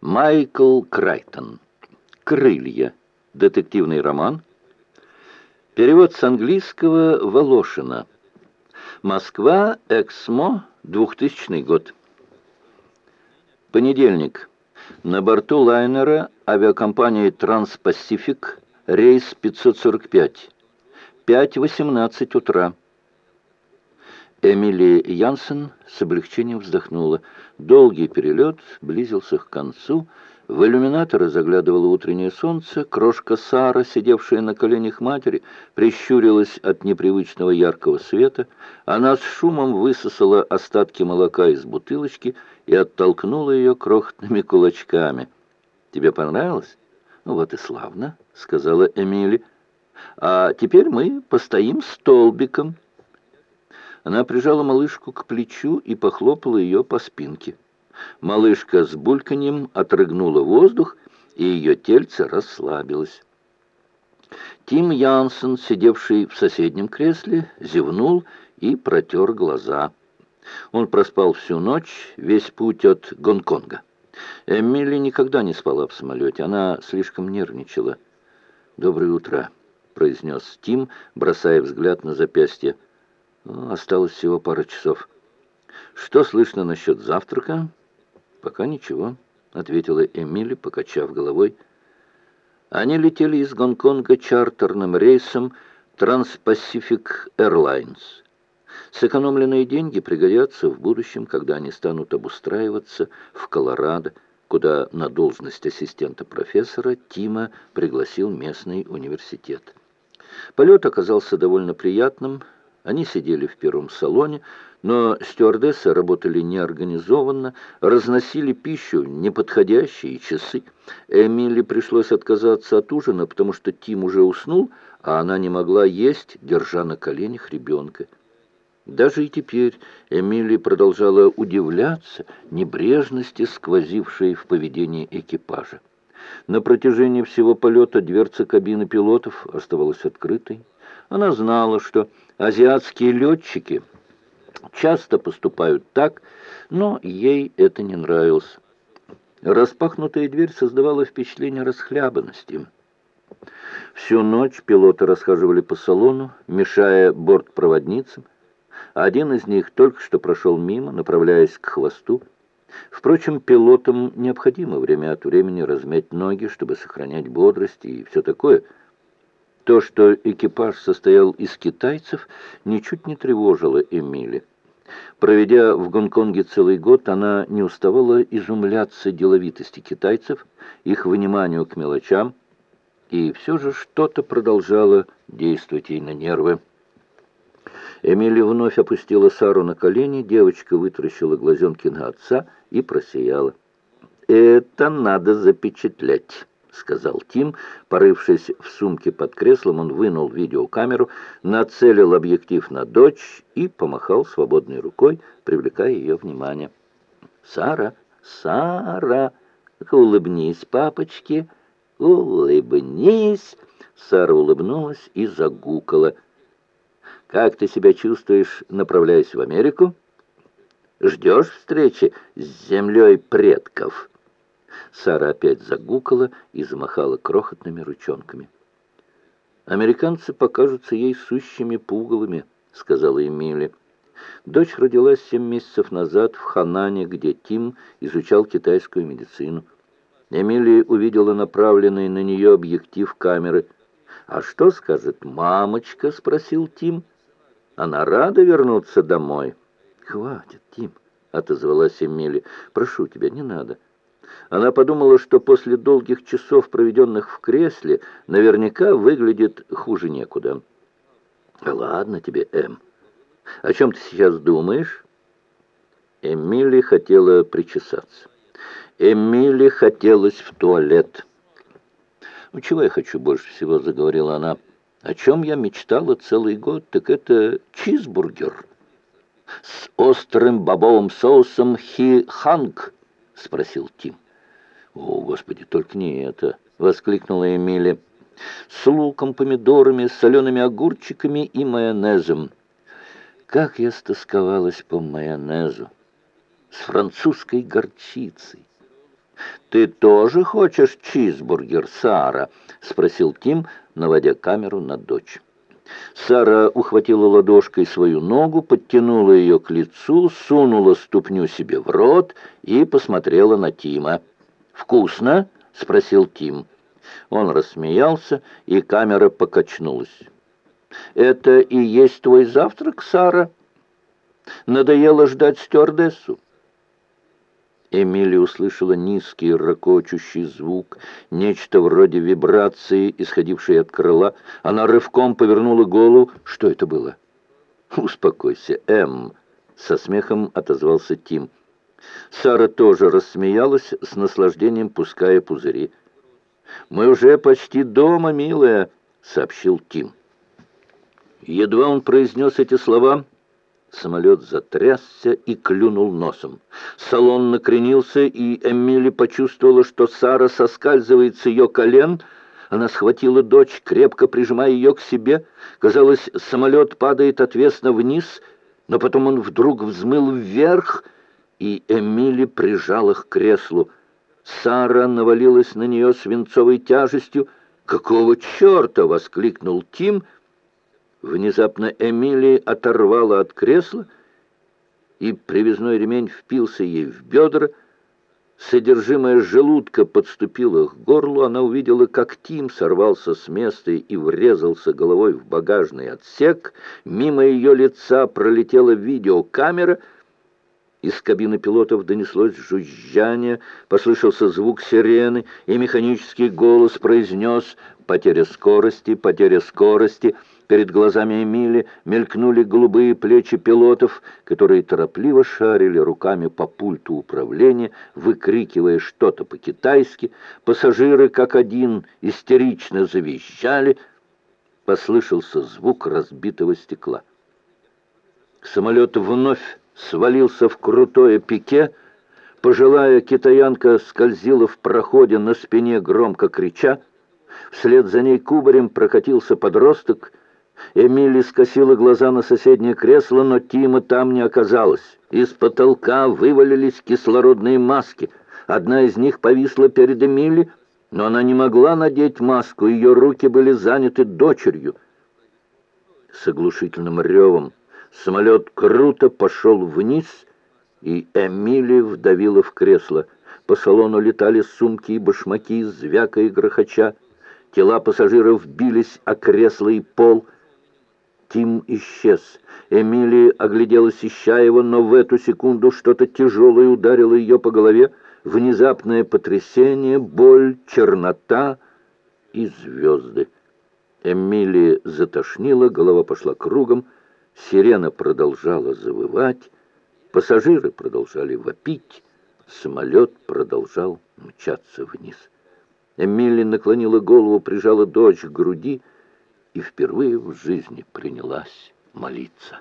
Майкл Крайтон. «Крылья». Детективный роман. Перевод с английского Волошина. Москва, Эксмо, 2000 год. Понедельник. На борту лайнера авиакомпании «Транспасифик» рейс 545. 5.18 утра. Эмили Янсен с облегчением вздохнула. Долгий перелет близился к концу. В иллюминаторы заглядывало утреннее солнце. Крошка Сара, сидевшая на коленях матери, прищурилась от непривычного яркого света. Она с шумом высосала остатки молока из бутылочки и оттолкнула ее крохотными кулачками. «Тебе понравилось?» «Ну вот и славно», — сказала Эмили. «А теперь мы постоим столбиком». Она прижала малышку к плечу и похлопала ее по спинке. Малышка с бульканьем отрыгнула воздух, и ее тельце расслабилось. Тим Янсен, сидевший в соседнем кресле, зевнул и протер глаза. Он проспал всю ночь, весь путь от Гонконга. Эмили никогда не спала в самолете, она слишком нервничала. «Доброе утро», — произнес Тим, бросая взгляд на запястье. Осталось всего пара часов. Что слышно насчет завтрака? Пока ничего, ответила Эмили, покачав головой. Они летели из Гонконга чартерным рейсом Trans-Pacific Airlines. Сэкономленные деньги пригодятся в будущем, когда они станут обустраиваться в Колорадо, куда на должность ассистента профессора Тима пригласил местный университет. Полет оказался довольно приятным, они сидели в первом салоне, но стюардессы работали неорганизованно, разносили пищу в неподходящие часы. Эмили пришлось отказаться от ужина, потому что Тим уже уснул, а она не могла есть, держа на коленях ребенка. Даже и теперь Эмили продолжала удивляться небрежности, сквозившей в поведении экипажа. На протяжении всего полета дверца кабины пилотов оставалась открытой. Она знала, что азиатские летчики часто поступают так, но ей это не нравилось. Распахнутая дверь создавала впечатление расхлябанности. Всю ночь пилоты расхаживали по салону, мешая бортпроводницам. Один из них только что прошел мимо, направляясь к хвосту. Впрочем, пилотам необходимо время от времени размять ноги, чтобы сохранять бодрость и все такое – то, что экипаж состоял из китайцев, ничуть не тревожило Эмили. Проведя в Гонконге целый год, она не уставала изумляться деловитости китайцев, их вниманию к мелочам, и все же что-то продолжало действовать ей на нервы. Эмили вновь опустила Сару на колени, девочка вытаращила глазенки на отца и просияла. «Это надо запечатлять». — сказал Тим. Порывшись в сумке под креслом, он вынул видеокамеру, нацелил объектив на дочь и помахал свободной рукой, привлекая ее внимание. «Сара, Сара, улыбнись, папочке, улыбнись!» Сара улыбнулась и загукала. «Как ты себя чувствуешь, направляясь в Америку? Ждешь встречи с землей предков?» Сара опять загукала и замахала крохотными ручонками. «Американцы покажутся ей сущими пугалами», — сказала Эмили. Дочь родилась семь месяцев назад в Ханане, где Тим изучал китайскую медицину. Эмили увидела направленный на нее объектив камеры. «А что скажет мамочка?» — спросил Тим. «Она рада вернуться домой». «Хватит, Тим», — отозвалась Эмили. «Прошу тебя, не надо». Она подумала, что после долгих часов, проведенных в кресле, наверняка выглядит хуже некуда. «Ладно тебе, Эм. О чем ты сейчас думаешь?» Эмили хотела причесаться. Эмили хотелось в туалет. «Ну, чего я хочу больше всего?» — заговорила она. «О чем я мечтала целый год, так это чизбургер с острым бобовым соусом хи-ханг», — спросил Тим. «О, Господи, только не это!» — воскликнула Эмили. «С луком, помидорами, солеными огурчиками и майонезом. Как я стосковалась по майонезу! С французской горчицей! «Ты тоже хочешь чизбургер, Сара?» — спросил Тим, наводя камеру на дочь. Сара ухватила ладошкой свою ногу, подтянула ее к лицу, сунула ступню себе в рот и посмотрела на Тима. «Вкусно?» — спросил Тим. Он рассмеялся, и камера покачнулась. «Это и есть твой завтрак, Сара? Надоело ждать стюардессу?» Эмили услышала низкий, ракочущий звук, нечто вроде вибрации, исходившей от крыла. Она рывком повернула голову. Что это было? «Успокойся, Эм!» — со смехом отозвался Тим. Сара тоже рассмеялась, с наслаждением пуская пузыри. «Мы уже почти дома, милая», — сообщил Тим. Едва он произнес эти слова, самолет затрясся и клюнул носом. Салон накренился, и Эмили почувствовала, что Сара соскальзывает с ее колен. Она схватила дочь, крепко прижимая ее к себе. Казалось, самолет падает отвесно вниз, но потом он вдруг взмыл вверх, и Эмили прижала к креслу. Сара навалилась на нее свинцовой тяжестью. «Какого черта?» — воскликнул Тим. Внезапно Эмили оторвала от кресла, и привязной ремень впился ей в бедра. Содержимое желудка подступило к горлу. Она увидела, как Тим сорвался с места и врезался головой в багажный отсек. Мимо ее лица пролетела видеокамера — из кабины пилотов донеслось жужжание, послышался звук сирены, и механический голос произнес «Потеря скорости, потеря скорости». Перед глазами Эмили мелькнули голубые плечи пилотов, которые торопливо шарили руками по пульту управления, выкрикивая что-то по-китайски. Пассажиры, как один, истерично завизжали. Послышался звук разбитого стекла. Самолет вновь свалился в крутое пике. Пожилая китаянка скользила в проходе на спине, громко крича. Вслед за ней кубарем прокатился подросток. Эмили скосила глаза на соседнее кресло, но Тима там не оказалось. Из потолка вывалились кислородные маски. Одна из них повисла перед Эмили, но она не могла надеть маску, ее руки были заняты дочерью. С оглушительным ревом Самолет круто пошел вниз, и Эмили вдавила в кресло. По салону летали сумки и башмаки, звяка и грохоча. Тела пассажиров бились о кресло и пол. Тим исчез. Эмили огляделась, ища его, но в эту секунду что-то тяжелое ударило ее по голове. Внезапное потрясение, боль, чернота и звезды. Эмили затошнила, голова пошла кругом. Сирена продолжала завывать, пассажиры продолжали вопить, самолет продолжал мчаться вниз. Эмили наклонила голову, прижала дочь к груди и впервые в жизни принялась молиться.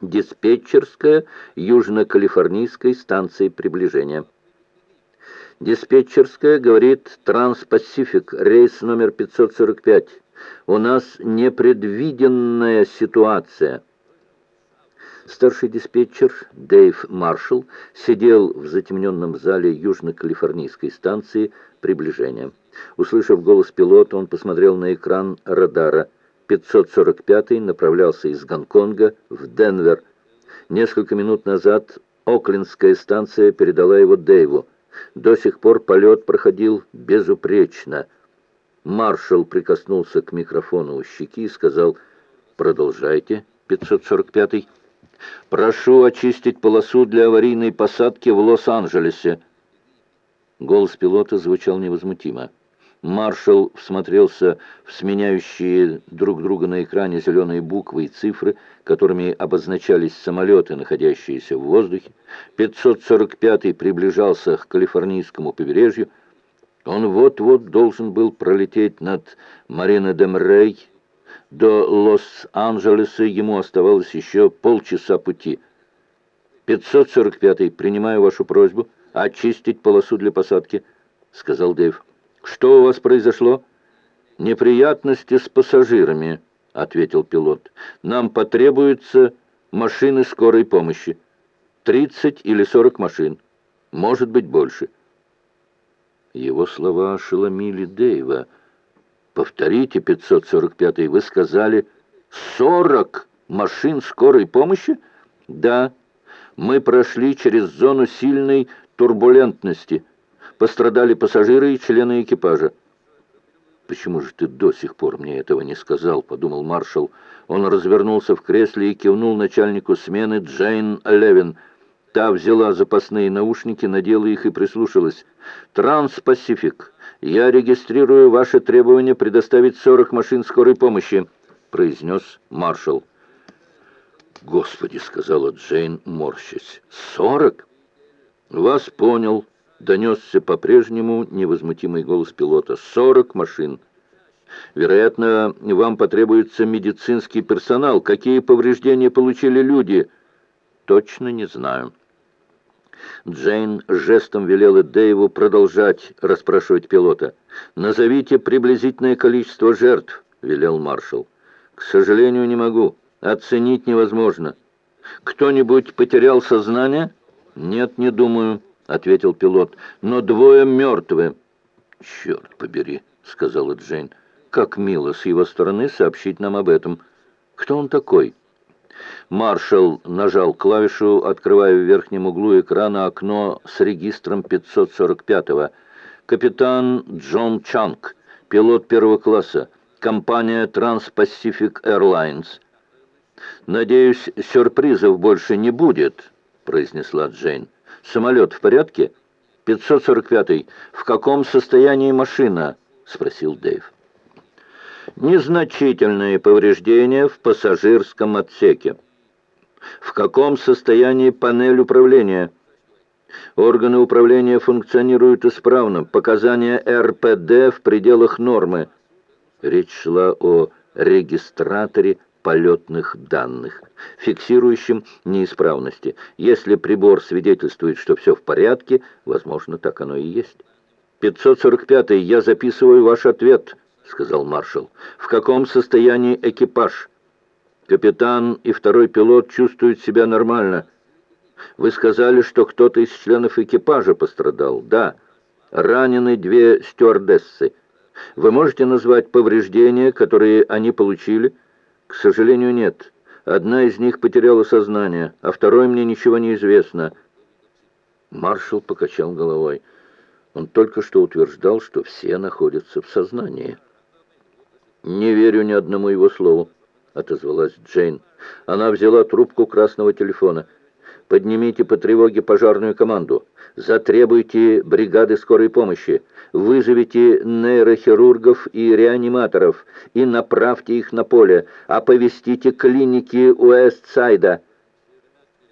Диспетчерская Южно-Калифорнийской станции приближения. Диспетчерская говорит «Транспасифик», рейс номер 545. У нас непредвиденная ситуация. Старший диспетчер Дэйв Маршалл сидел в затемненном зале южно-калифорнийской станции приближения. Услышав голос пилота, он посмотрел на экран радара. 545-й направлялся из Гонконга в Денвер. Несколько минут назад Оклендская станция передала его Дэйву. До сих пор полет проходил безупречно – Маршал прикоснулся к микрофону у щеки и сказал «Продолжайте, 545-й. Прошу очистить полосу для аварийной посадки в Лос-Анджелесе». Голос пилота звучал невозмутимо. Маршал всмотрелся в сменяющие друг друга на экране зеленые буквы и цифры, которыми обозначались самолеты, находящиеся в воздухе. 545-й приближался к калифорнийскому побережью. Он вот-вот должен был пролететь над Марина де Мрей. До Лос-Анджелеса ему оставалось еще полчаса пути. 545-й, принимаю вашу просьбу очистить полосу для посадки, сказал Дэйв. Что у вас произошло? Неприятности с пассажирами, ответил пилот. Нам потребуются машины скорой помощи. 30 или 40 машин. Может быть, больше. Его слова ошеломили Дэйва. «Повторите, 545-й, вы сказали 40 машин скорой помощи?» «Да, мы прошли через зону сильной турбулентности. Пострадали пассажиры и члены экипажа. «Почему же ты до сих пор мне этого не сказал?» — подумал маршал. Он развернулся в кресле и кивнул начальнику смены Джейн Левин. Та взяла запасные наушники, надела их и прислушалась. «Транспасифик, я регистрирую ваше требование предоставить 40 машин скорой помощи», — произнес маршал. «Господи!» — сказала Джейн, морщась. «Сорок?» «Вас понял», донесся по-прежнему невозмутимый голос пилота. «Сорок машин. Вероятно, вам потребуется медицинский персонал. Какие повреждения получили люди?» «Точно не знаю». Джейн жестом велела Дэйву продолжать расспрашивать пилота. «Назовите приблизительное количество жертв», — велел маршал. «К сожалению, не могу. Оценить невозможно. Кто-нибудь потерял сознание?» «Нет, не думаю» ответил пилот, — «но двое мертвы». «Черт побери», — сказала Джейн, — «как мило с его стороны сообщить нам об этом. Кто он такой?» Маршал нажал клавишу, открывая в верхнем углу экрана окно с регистром 545-го. «Капитан Джон Чанг, пилот первого класса, компания Trans-Pacific Airlines». «Надеюсь, сюрпризов больше не будет», — произнесла Джейн. «Самолет в порядке?» «545-й. В каком состоянии машина?» — спросил Дэйв. «Незначительные повреждения в пассажирском отсеке». «В каком состоянии панель управления?» «Органы управления функционируют исправно. Показания РПД в пределах нормы». Речь шла о регистраторе полетных данных, фиксирующим неисправности. Если прибор свидетельствует, что все в порядке, возможно, так оно и есть. «545-й, я записываю ваш ответ», — сказал маршал. «В каком состоянии экипаж?» «Капитан и второй пилот чувствуют себя нормально». «Вы сказали, что кто-то из членов экипажа пострадал?» «Да. Ранены две стюардессы. Вы можете назвать повреждения, которые они получили?» «К сожалению, нет. Одна из них потеряла сознание, а второй мне ничего не известно». Маршал покачал головой. Он только что утверждал, что все находятся в сознании. «Не верю ни одному его слову», — отозвалась Джейн. Она взяла трубку красного телефона. «Поднимите по тревоге пожарную команду. Затребуйте бригады скорой помощи. Вызовите нейрохирургов и реаниматоров и направьте их на поле. Оповестите клиники Уэстсайда.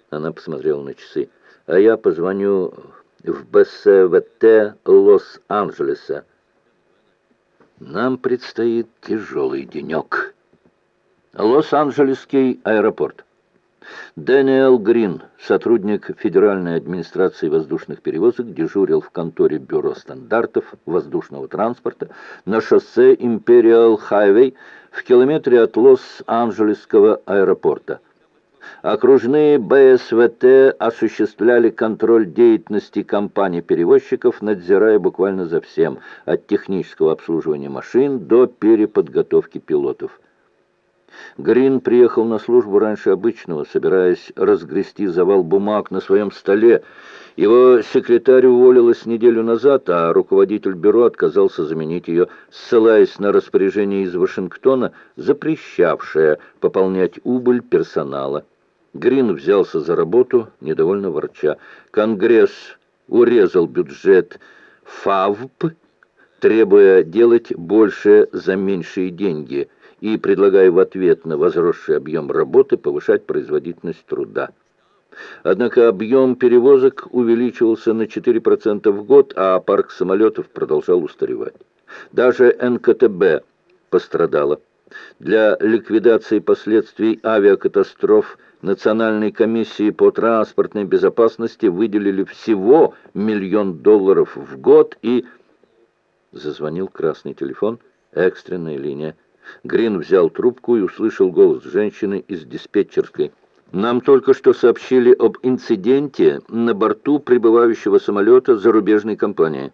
Она посмотрела на часы. А я позвоню в БСВТ Лос-Анджелеса. Нам предстоит тяжелый денек. Лос-Анджелесский аэропорт. Дэниел Грин, сотрудник Федеральной администрации воздушных перевозок, дежурил в конторе Бюро стандартов воздушного транспорта на шоссе Империал Хайвей в километре от Лос-Анджелесского аэропорта. Окружные БСВТ осуществляли контроль деятельности компаний-перевозчиков, надзирая буквально за всем, от технического обслуживания машин до переподготовки пилотов. Грин приехал на службу раньше обычного, собираясь разгрести завал бумаг на своем столе. Его секретарь уволилась неделю назад, а руководитель бюро отказался заменить ее, ссылаясь на распоряжение из Вашингтона, запрещавшее пополнять убыль персонала. Грин взялся за работу, недовольно ворча. Конгресс урезал бюджет ФАВП, требуя делать больше за меньшие деньги – и предлагая в ответ на возросший объем работы повышать производительность труда. Однако объем перевозок увеличивался на 4% в год, а парк самолетов продолжал устаревать. Даже НКТБ пострадала. Для ликвидации последствий авиакатастроф Национальной комиссии по транспортной безопасности выделили всего миллион долларов в год и... Зазвонил красный телефон, экстренная линия. Грин взял трубку и услышал голос женщины из диспетчерской. Нам только что сообщили об инциденте на борту прибывающего самолета зарубежной компании.